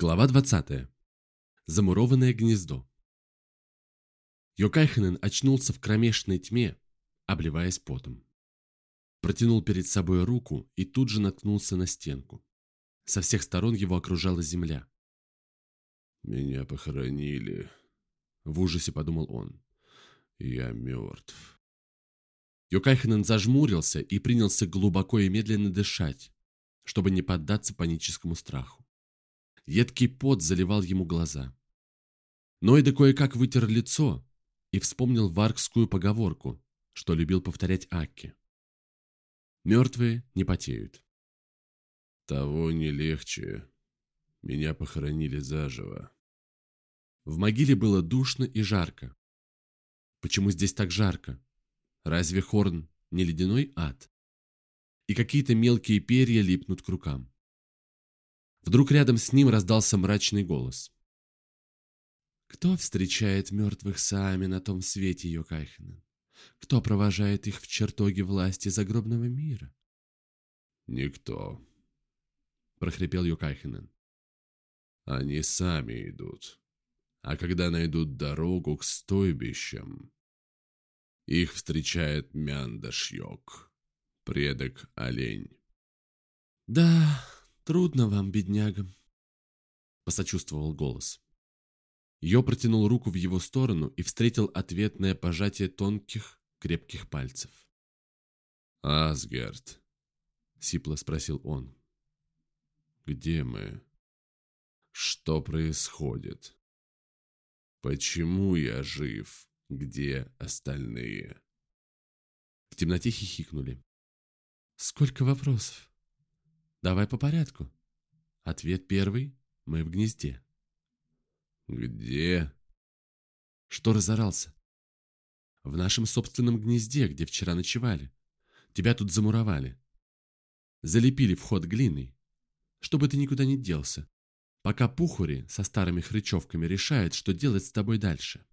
Глава 20. Замурованное гнездо. Йокайхенен очнулся в кромешной тьме, обливаясь потом. Протянул перед собой руку и тут же наткнулся на стенку. Со всех сторон его окружала земля. «Меня похоронили», — в ужасе подумал он. «Я мертв». Йокайхенен зажмурился и принялся глубоко и медленно дышать, чтобы не поддаться паническому страху. Едкий пот заливал ему глаза. Нойда кое-как вытер лицо и вспомнил варкскую поговорку, что любил повторять Акки. Мертвые не потеют. Того не легче. Меня похоронили заживо. В могиле было душно и жарко. Почему здесь так жарко? Разве Хорн не ледяной ад? И какие-то мелкие перья липнут к рукам. Вдруг рядом с ним раздался мрачный голос. «Кто встречает мертвых сами на том свете, Йокайхенен? Кто провожает их в чертоги власти загробного мира?» «Никто», — прохрипел Йокайхенен. «Они сами идут. А когда найдут дорогу к стойбищам, их встречает Мяндашьёк, предок олень». «Да, «Трудно вам, беднягам», — посочувствовал голос. Йо протянул руку в его сторону и встретил ответное пожатие тонких, крепких пальцев. «Асгард», — сипло спросил он, — «где мы? Что происходит? Почему я жив? Где остальные?» В темноте хихикнули. «Сколько вопросов?» Давай по порядку. Ответ первый. Мы в гнезде. Где? Что разорался? В нашем собственном гнезде, где вчера ночевали. Тебя тут замуровали. Залепили вход глиной, чтобы ты никуда не делся, пока пухури со старыми хрычевками решают, что делать с тобой дальше.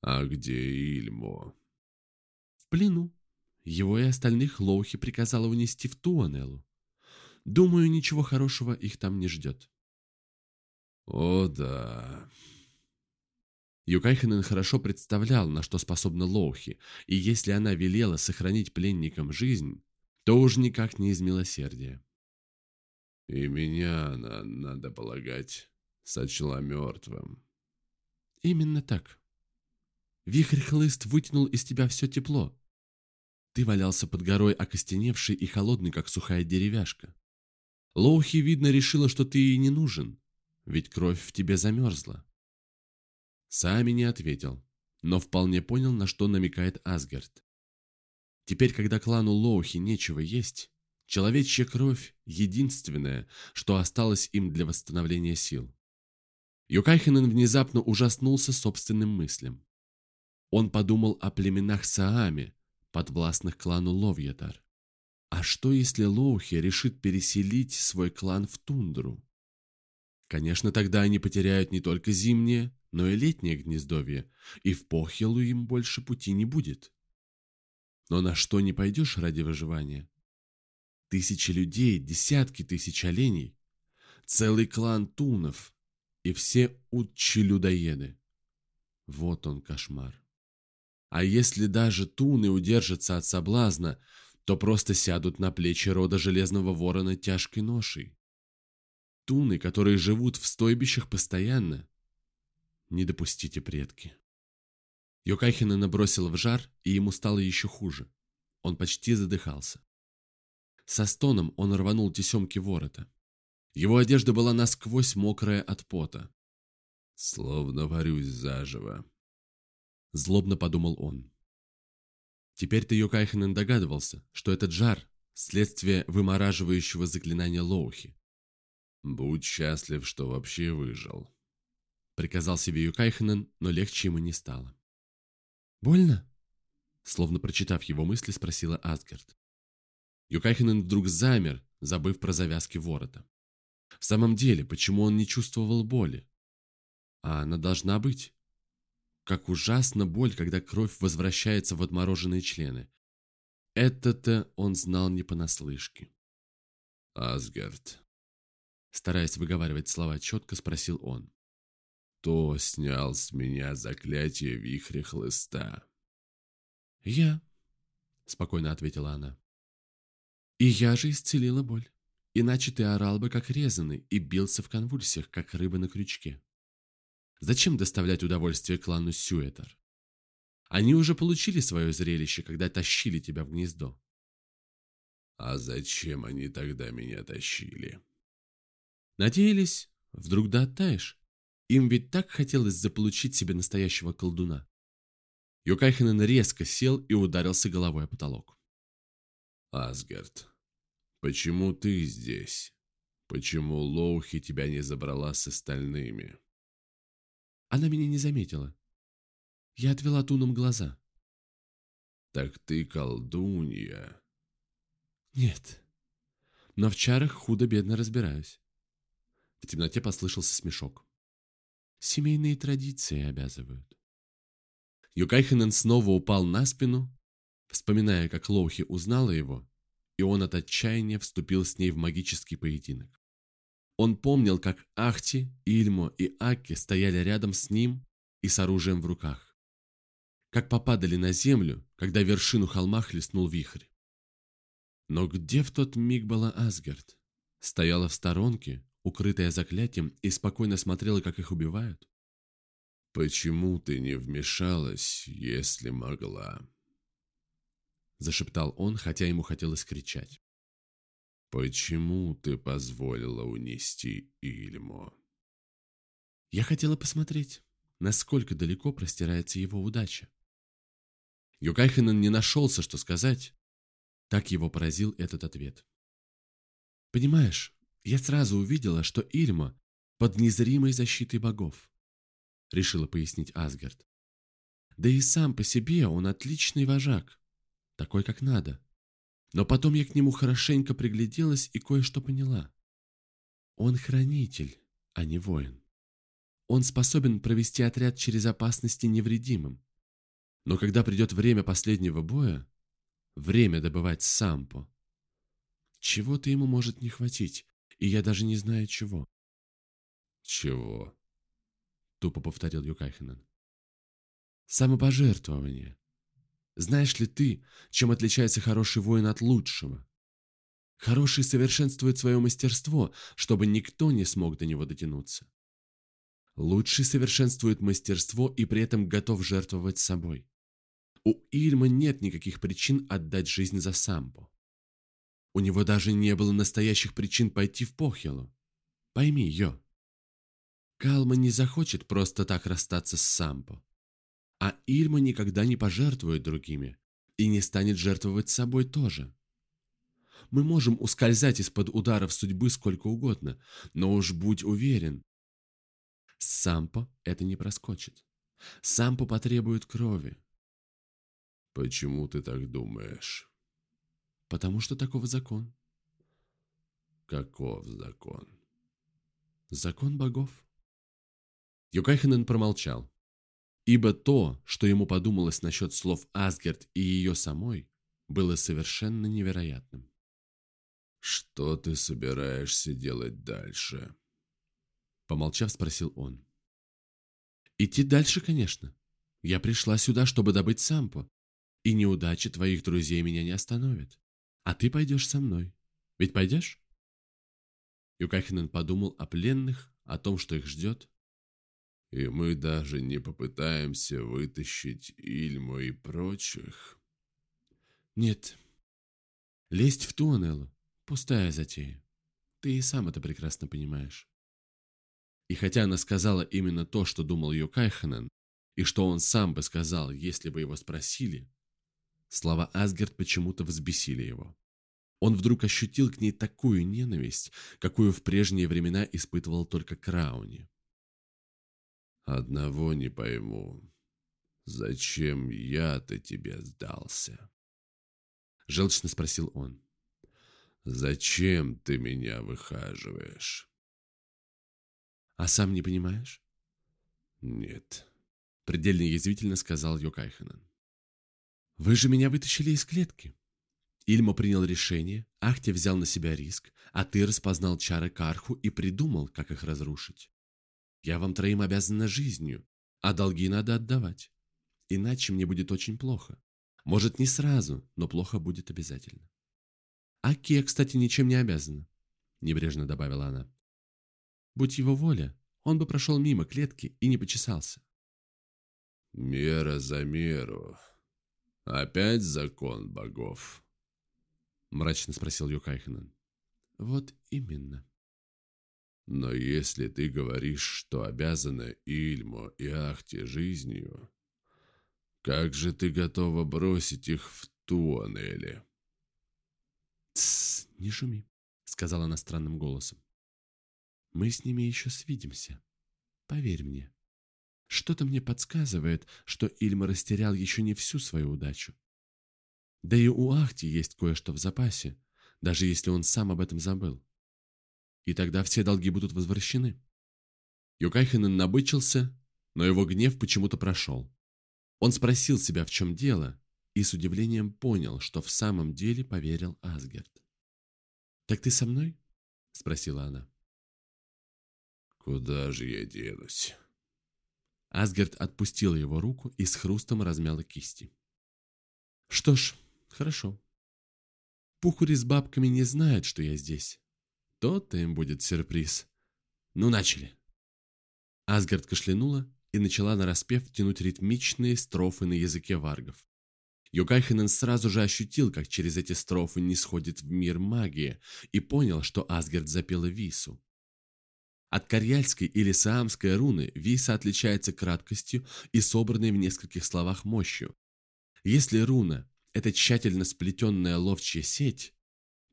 А где Ильмо? В плену. Его и остальных Лоухи приказала унести в Туанеллу. Думаю, ничего хорошего их там не ждет. О, да. Юкайхенен хорошо представлял, на что способна Лоухи, и если она велела сохранить пленникам жизнь, то уж никак не из милосердия. И меня она, надо полагать, сочла мертвым. Именно так. Вихрь-хлыст вытянул из тебя все тепло. Ты валялся под горой, окостеневший и холодный, как сухая деревяшка. Лоухи, видно, решила, что ты ей не нужен, ведь кровь в тебе замерзла. Сами не ответил, но вполне понял, на что намекает Асгард. Теперь, когда клану Лоухи нечего есть, человечья кровь – единственное, что осталось им для восстановления сил. Юкайхенен внезапно ужаснулся собственным мыслям. Он подумал о племенах Саами, подвластных клану Ловьятар. А что, если Лоухи решит переселить свой клан в тундру? Конечно, тогда они потеряют не только зимнее, но и летнее гнездовье, и в Похилу им больше пути не будет. Но на что не пойдешь ради выживания? Тысячи людей, десятки тысяч оленей, целый клан тунов и все утчи-людоеды. Вот он кошмар. А если даже туны удержатся от соблазна, то просто сядут на плечи рода Железного Ворона тяжкой ношей. Туны, которые живут в стойбищах постоянно. Не допустите, предки. Йокайхина набросил в жар, и ему стало еще хуже. Он почти задыхался. Со стоном он рванул тесемки ворота. Его одежда была насквозь мокрая от пота. «Словно варюсь заживо», — злобно подумал он. Теперь-то Йокайхенен догадывался, что этот жар – следствие вымораживающего заклинания Лоухи. «Будь счастлив, что вообще выжил», – приказал себе Юкайхенен, но легче ему не стало. «Больно?» – словно прочитав его мысли, спросила Асгард. Юкайхенен вдруг замер, забыв про завязки ворота. В самом деле, почему он не чувствовал боли? А она должна быть. Как ужасна боль, когда кровь возвращается в отмороженные члены. Это-то он знал не понаслышке. Асгард. Стараясь выговаривать слова четко, спросил он. «Кто снял с меня заклятие вихря хлыста?» «Я», — спокойно ответила она. «И я же исцелила боль. Иначе ты орал бы, как резанный, и бился в конвульсиях, как рыба на крючке. Зачем доставлять удовольствие клану Сюэтер? Они уже получили свое зрелище, когда тащили тебя в гнездо. А зачем они тогда меня тащили? Надеялись, вдруг да оттаешь. Им ведь так хотелось заполучить себе настоящего колдуна. Юкайхенен резко сел и ударился головой о потолок. Асгард, почему ты здесь? Почему Лоухи тебя не забрала с остальными? Она меня не заметила. Я отвела Туном глаза. Так ты колдунья. Нет. Но в чарах худо-бедно разбираюсь. В темноте послышался смешок. Семейные традиции обязывают. Юкайхенен снова упал на спину, вспоминая, как Лоухи узнала его, и он от отчаяния вступил с ней в магический поединок. Он помнил, как Ахти, Ильмо и Аки стояли рядом с ним и с оружием в руках. Как попадали на землю, когда вершину холма хлестнул вихрь. Но где в тот миг была Асгард? Стояла в сторонке, укрытая заклятием, и спокойно смотрела, как их убивают? «Почему ты не вмешалась, если могла?» Зашептал он, хотя ему хотелось кричать. «Почему ты позволила унести Ильмо?» Я хотела посмотреть, насколько далеко простирается его удача. Юкайхенен не нашелся, что сказать, так его поразил этот ответ. «Понимаешь, я сразу увидела, что Ильма под незримой защитой богов», — решила пояснить Асгард. «Да и сам по себе он отличный вожак, такой как надо. Но потом я к нему хорошенько пригляделась и кое-что поняла. Он хранитель, а не воин. Он способен провести отряд через опасности невредимым. Но когда придет время последнего боя, время добывать сампо. Чего-то ему может не хватить, и я даже не знаю чего. Чего? Тупо повторил Юкайхенен. Самопожертвование. Знаешь ли ты, чем отличается хороший воин от лучшего? Хороший совершенствует свое мастерство, чтобы никто не смог до него дотянуться. Лучший совершенствует мастерство и при этом готов жертвовать собой. У Ильма нет никаких причин отдать жизнь за Самбо. У него даже не было настоящих причин пойти в Похилу. Пойми, Йо. Калма не захочет просто так расстаться с Самбо. А Ильма никогда не пожертвует другими и не станет жертвовать собой тоже. Мы можем ускользать из-под ударов судьбы сколько угодно, но уж будь уверен, Сампо это не проскочит. Сампо потребует крови, Почему ты так думаешь? Потому что таков закон. Каков закон? Закон богов. Юкайхенен промолчал. Ибо то, что ему подумалось насчет слов Асгард и ее самой, было совершенно невероятным. «Что ты собираешься делать дальше?» Помолчав, спросил он. «Идти дальше, конечно. Я пришла сюда, чтобы добыть сампо, и неудачи твоих друзей меня не остановят. А ты пойдешь со мной. Ведь пойдешь?» Юкахинен подумал о пленных, о том, что их ждет. «И мы даже не попытаемся вытащить Ильму и прочих?» «Нет. Лезть в ту пустая затея. Ты и сам это прекрасно понимаешь». И хотя она сказала именно то, что думал Юкайханен, и что он сам бы сказал, если бы его спросили, Слова Асгард почему-то взбесили его. Он вдруг ощутил к ней такую ненависть, какую в прежние времена испытывал только Крауни. «Одного не пойму. Зачем я-то тебе сдался?» Желчно спросил он. «Зачем ты меня выхаживаешь?» «А сам не понимаешь?» «Нет», — предельно язвительно сказал Йокайханан. Вы же меня вытащили из клетки. Ильмо принял решение, Ахти взял на себя риск, а ты распознал чары Карху и придумал, как их разрушить. Я вам троим обязана жизнью, а долги надо отдавать. Иначе мне будет очень плохо. Может, не сразу, но плохо будет обязательно. А Ке, кстати, ничем не обязана, небрежно добавила она. Будь его воля, он бы прошел мимо клетки и не почесался. Мера за меру. Опять закон богов? Мрачно спросил Юкайхенен. Вот именно. Но если ты говоришь, что обязана Ильмо и Ахте жизнью, как же ты готова бросить их в Туанеле? «Тссс, не шуми», — сказала она странным голосом. «Мы с ними еще свидимся. Поверь мне. Что-то мне подсказывает, что Ильма растерял еще не всю свою удачу. Да и у Ахти есть кое-что в запасе, даже если он сам об этом забыл. И тогда все долги будут возвращены». Юкайхенен набычился, но его гнев почему-то прошел. Он спросил себя, в чем дело, и с удивлением понял, что в самом деле поверил Асгерт. «Так ты со мной?» – спросила она. «Куда же я денусь?» Асгерт отпустил его руку и с хрустом размяла кисти. «Что ж, хорошо. Пухури с бабками не знают, что я здесь. То-то им будет сюрприз. Ну, начали!» Асгард кашлянула и начала нараспев тянуть ритмичные строфы на языке варгов. Юкайхенен сразу же ощутил, как через эти строфы не сходит в мир магия, и понял, что Асгард запела Вису. От карьяльской или саамской руны Виса отличается краткостью и собранной в нескольких словах мощью. Если руна – это тщательно сплетенная ловчья сеть,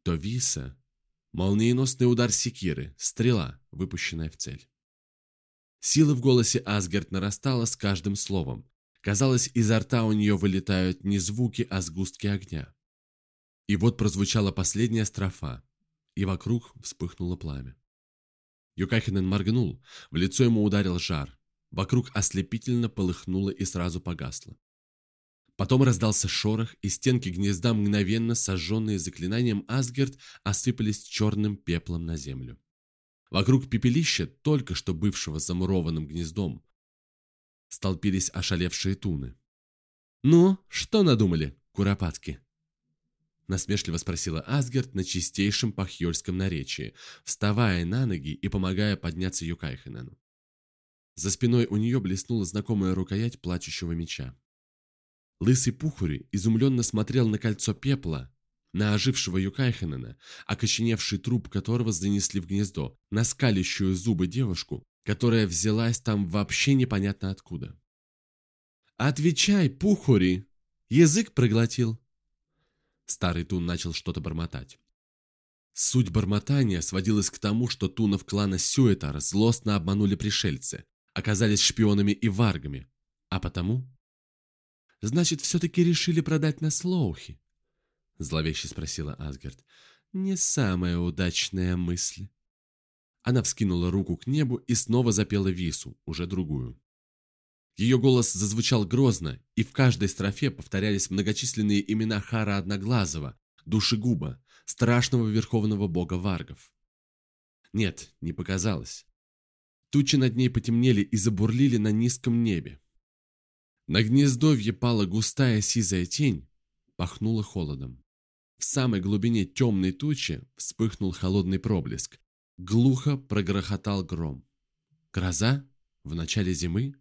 то Виса – молниеносный удар секиры, стрела, выпущенная в цель. Сила в голосе Асгард нарастала с каждым словом, Казалось, изо рта у нее вылетают не звуки, а сгустки огня. И вот прозвучала последняя строфа, и вокруг вспыхнуло пламя. Юкахинен моргнул, в лицо ему ударил жар, вокруг ослепительно полыхнуло и сразу погасло. Потом раздался шорох, и стенки гнезда, мгновенно сожженные заклинанием Асгерт, осыпались черным пеплом на землю. Вокруг пепелища, только что бывшего замурованным гнездом, столпились ошалевшие туны. «Ну, что надумали, куропатки?» Насмешливо спросила Асгард на чистейшем пахьольском наречии, вставая на ноги и помогая подняться Юкайхенену. За спиной у нее блеснула знакомая рукоять плачущего меча. Лысый Пухури изумленно смотрел на кольцо пепла, на ожившего Юкайхенена, окоченевший труп которого занесли в гнездо, на скалящую зубы девушку, которая взялась там вообще непонятно откуда. «Отвечай, Пухури! Язык проглотил!» Старый Тун начал что-то бормотать. Суть бормотания сводилась к тому, что Тунов клана Сюэтар злостно обманули пришельцы, оказались шпионами и варгами, а потому... «Значит, все-таки решили продать нас Лоухи?» Зловеще спросила Асгард. «Не самая удачная мысль». Она вскинула руку к небу и снова запела вису, уже другую. Ее голос зазвучал грозно, и в каждой строфе повторялись многочисленные имена Хара Одноглазого, Душегуба, страшного верховного бога Варгов. Нет, не показалось. Тучи над ней потемнели и забурлили на низком небе. На гнездовье пала густая сизая тень, пахнула холодом. В самой глубине темной тучи вспыхнул холодный проблеск, Глухо прогрохотал гром. Гроза? В начале зимы?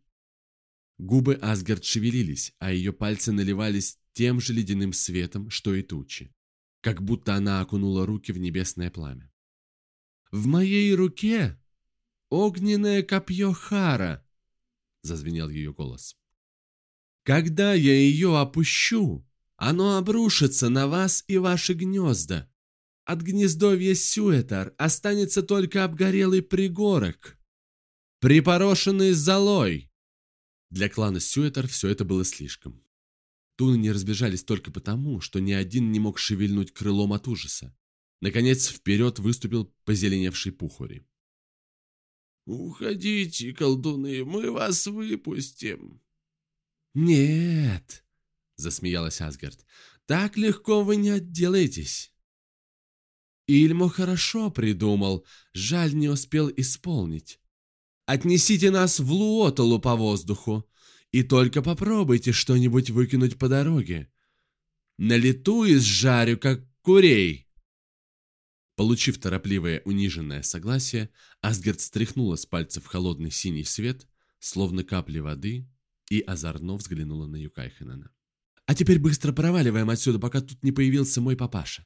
Губы Асгард шевелились, а ее пальцы наливались тем же ледяным светом, что и тучи. Как будто она окунула руки в небесное пламя. «В моей руке огненное копье Хара!» Зазвенел ее голос. «Когда я ее опущу, оно обрушится на вас и ваши гнезда. От гнездовья Сюэтар останется только обгорелый пригорок, припорошенный золой. Для клана Сюэтар все это было слишком. Туны не разбежались только потому, что ни один не мог шевельнуть крылом от ужаса. Наконец вперед выступил позеленевший Пухори. «Уходите, колдуны, мы вас выпустим!» «Нет!» — засмеялась Асгард. Так легко вы не отделаетесь. Ильмо хорошо придумал, жаль, не успел исполнить. Отнесите нас в Луотолу по воздуху, и только попробуйте что-нибудь выкинуть по дороге. На лету изжарю, как курей. Получив торопливое униженное согласие, Асгард стряхнула с пальцев холодный синий свет, словно капли воды, и озорно взглянула на Юкайхенена. «А теперь быстро проваливаем отсюда, пока тут не появился мой папаша».